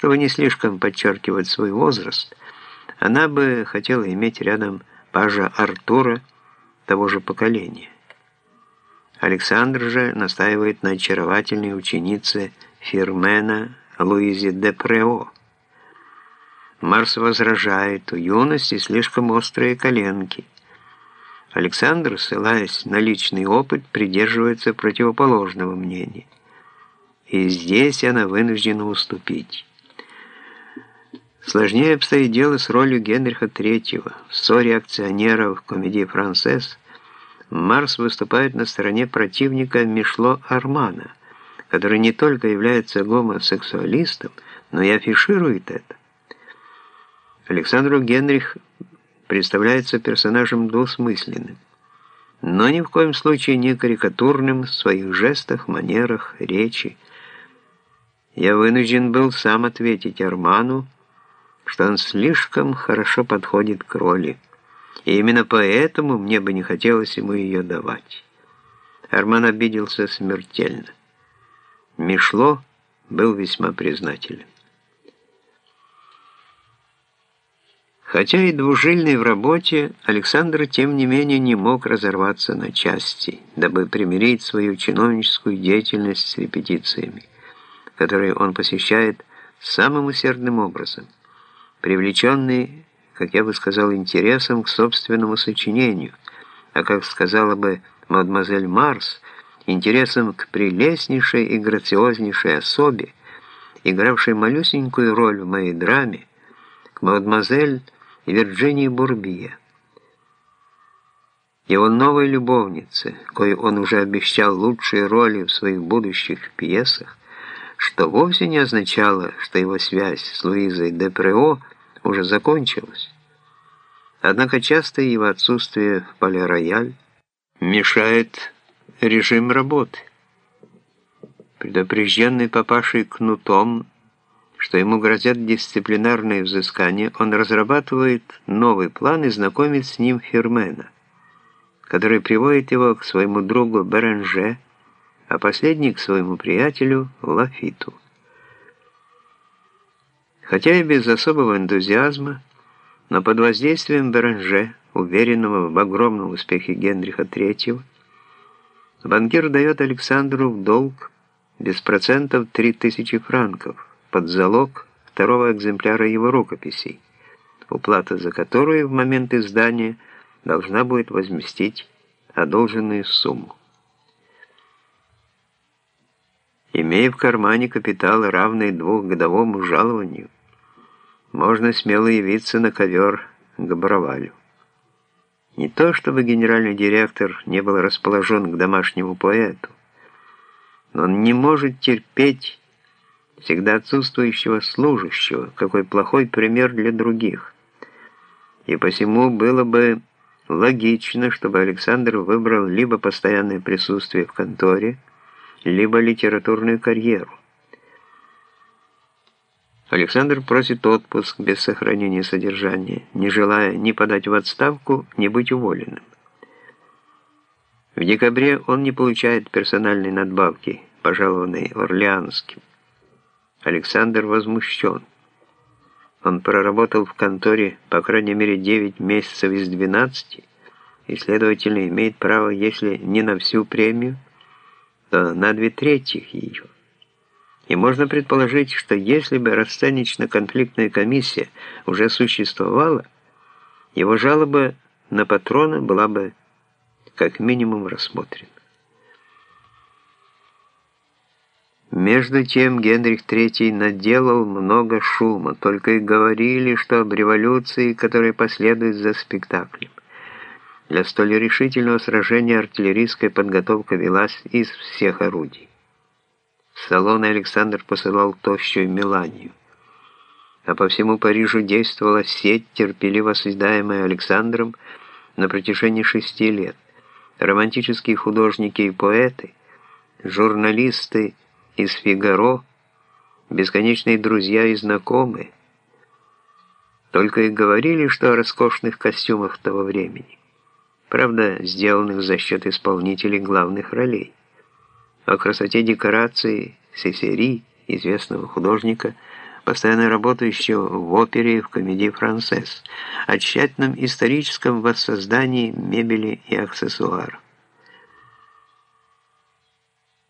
Чтобы не слишком подчеркивать свой возраст, она бы хотела иметь рядом пажа Артура того же поколения. Александр же настаивает на очаровательной ученице Фермена Луизе де Прео. Марс возражает, у юности слишком острые коленки. Александр, ссылаясь на личный опыт, придерживается противоположного мнения. И здесь она вынуждена уступить. Сложнее обстоит дело с ролью Генриха III. В ссоре акционеров в комедии «Францесс» Марс выступает на стороне противника Мишло Армана, который не только является гомосексуалистом, но и афиширует это. Александру Генрих представляется персонажем двусмысленным, но ни в коем случае не карикатурным в своих жестах, манерах, речи. Я вынужден был сам ответить Арману, что он слишком хорошо подходит к роли. И именно поэтому мне бы не хотелось ему ее давать. Арман обиделся смертельно. Мишло был весьма признателен. Хотя и двужильный в работе, Александр, тем не менее, не мог разорваться на части, дабы примирить свою чиновническую деятельность с репетициями, которые он посещает самым усердным образом, привлеченный как я бы сказал, интересом к собственному сочинению, а как сказала бы мадемуазель Марс, интересом к прелестнейшей и грациознейшей особе, игравшей малюсенькую роль в моей драме, к мадемуазель Вирджинии Бурбия. Его новой любовнице, кое он уже обещал лучшие роли в своих будущих пьесах, что вовсе не означало, что его связь с Луизой де Прео уже закончилась. Однако часто его отсутствие в поле-рояль мешает режим работы. Предупрежденный папашей кнутом, что ему грозят дисциплинарные взыскания, он разрабатывает новый план и знакомит с ним Фермена, который приводит его к своему другу Беренже, а последний к своему приятелю Лафиту. Хотя и без особого энтузиазма, но под воздействием Беранже, уверенного в огромном успехе Генриха III, банкир дает Александру в долг без процентов 3000 франков под залог второго экземпляра его рукописей, уплата за которую в момент издания должна будет возместить одолженную сумму. Имея в кармане капитал, равный двухгодовому жалованию, можно смело явиться на ковер к Бравалю. Не то, чтобы генеральный директор не был расположен к домашнему поэту, но он не может терпеть всегда отсутствующего служащего, какой плохой пример для других. И посему было бы логично, чтобы Александр выбрал либо постоянное присутствие в конторе, либо литературную карьеру. Александр просит отпуск без сохранения содержания, не желая ни подать в отставку, ни быть уволенным. В декабре он не получает персональной надбавки, пожалованной Орлеанским. Александр возмущен. Он проработал в конторе по крайней мере 9 месяцев из 12 и, следовательно, имеет право, если не на всю премию, то на две трети ее. И можно предположить, что если бы расценочно-конфликтная комиссия уже существовала, его жалоба на патрона была бы как минимум рассмотрена. Между тем Генрих III наделал много шума, только и говорили, что об революции, которая последует за спектаклем. Для столь решительного сражения артиллерийская подготовка велась из всех орудий. В салон Александр посылал тощую Меланию. А по всему Парижу действовала сеть, терпеливо создаемая Александром на протяжении шести лет. Романтические художники и поэты, журналисты из «Фигаро», бесконечные друзья и знакомые, только и говорили, что о роскошных костюмах того времени, правда, сделанных за счет исполнителей главных ролей о красоте декораций Сесери, известного художника, постоянно работающего в опере и в комедии «Францесс», о тщательном историческом воссоздании мебели и аксессуаров.